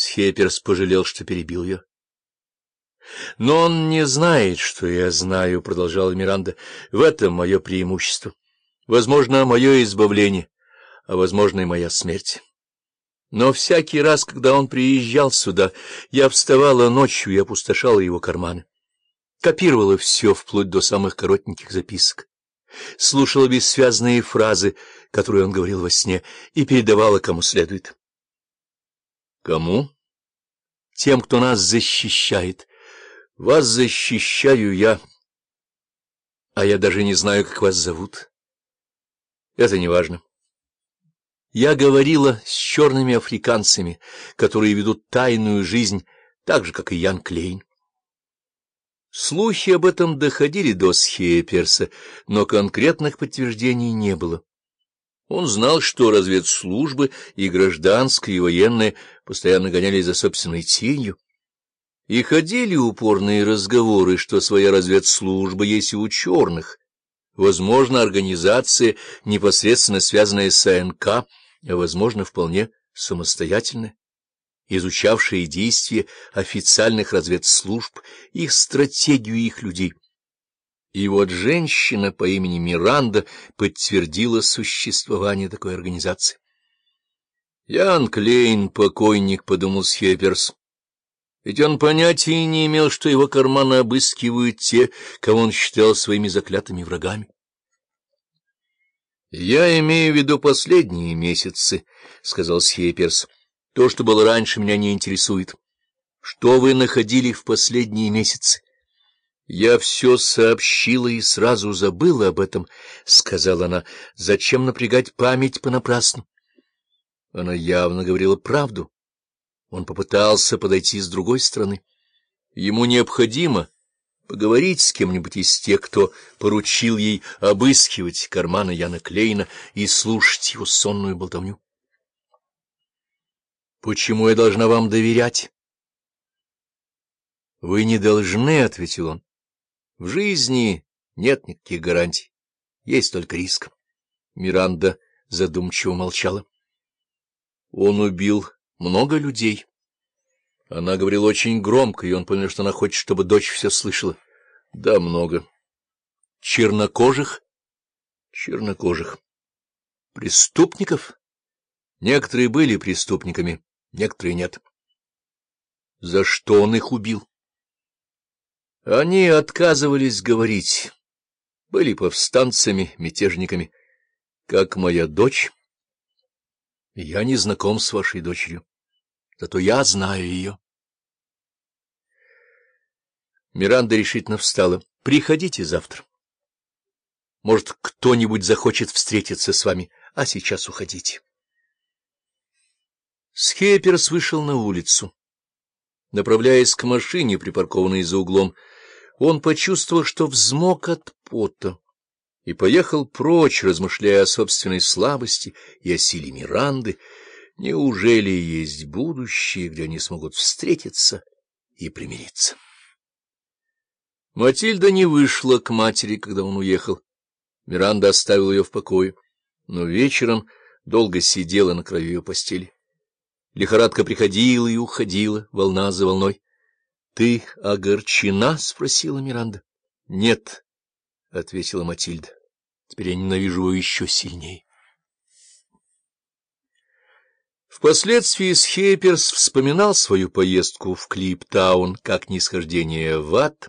Схеперс пожалел, что перебил ее. — Но он не знает, что я знаю, — продолжала Миранда. — В этом мое преимущество. Возможно, мое избавление, а, возможно, и моя смерть. Но всякий раз, когда он приезжал сюда, я вставала ночью и опустошала его карманы. Копировала все, вплоть до самых коротеньких записок. Слушала бессвязные фразы, которые он говорил во сне, и передавала кому следует. — Кому? — Тем, кто нас защищает. Вас защищаю я, а я даже не знаю, как вас зовут. Это не важно. Я говорила с черными африканцами, которые ведут тайную жизнь, так же, как и Ян Клейн. Слухи об этом доходили до Схеперса, но конкретных подтверждений не было. Он знал, что разведслужбы и гражданские, и военные постоянно гонялись за собственной тенью. И ходили упорные разговоры, что своя разведслужба есть и у черных. Возможно, организация, непосредственно связанная с АНК, а, возможно, вполне самостоятельная, изучавшая действия официальных разведслужб, их стратегию их людей. И вот женщина по имени Миранда подтвердила существование такой организации. Ян Клейн, покойник, — подумал Схеперс. Ведь он понятия не имел, что его карманы обыскивают те, кого он считал своими заклятыми врагами. — Я имею в виду последние месяцы, — сказал Схеперс. — То, что было раньше, меня не интересует. Что вы находили в последние месяцы? Я все сообщила и сразу забыла об этом, — сказала она. — Зачем напрягать память понапрасну? Она явно говорила правду. Он попытался подойти с другой стороны. Ему необходимо поговорить с кем-нибудь из тех, кто поручил ей обыскивать карманы Яна Клейна и слушать его сонную болтовню. — Почему я должна вам доверять? — Вы не должны, — ответил он. В жизни нет никаких гарантий, есть только риск. Миранда задумчиво молчала. Он убил много людей. Она говорила очень громко, и он понял, что она хочет, чтобы дочь все слышала. Да, много. Чернокожих? Чернокожих. Преступников? Некоторые были преступниками, некоторые нет. За что он их убил? Они отказывались говорить, были повстанцами, мятежниками, как моя дочь. Я не знаком с вашей дочерью, зато я знаю ее. Миранда решительно встала. — Приходите завтра. Может, кто-нибудь захочет встретиться с вами, а сейчас уходите. Схеперс вышел на улицу. Направляясь к машине, припаркованной за углом, он почувствовал, что взмок от пота, и поехал прочь, размышляя о собственной слабости и о силе Миранды. Неужели есть будущее, где они смогут встретиться и примириться? Матильда не вышла к матери, когда он уехал. Миранда оставила ее в покое, но вечером долго сидела на краю ее постели. Лихорадка приходила и уходила, волна за волной. — Ты огорчена? — спросила Миранда. — Нет, — ответила Матильда. — Теперь я ненавижу его еще сильнее. Впоследствии Схейперс вспоминал свою поездку в Клиптаун как нисхождение в ад,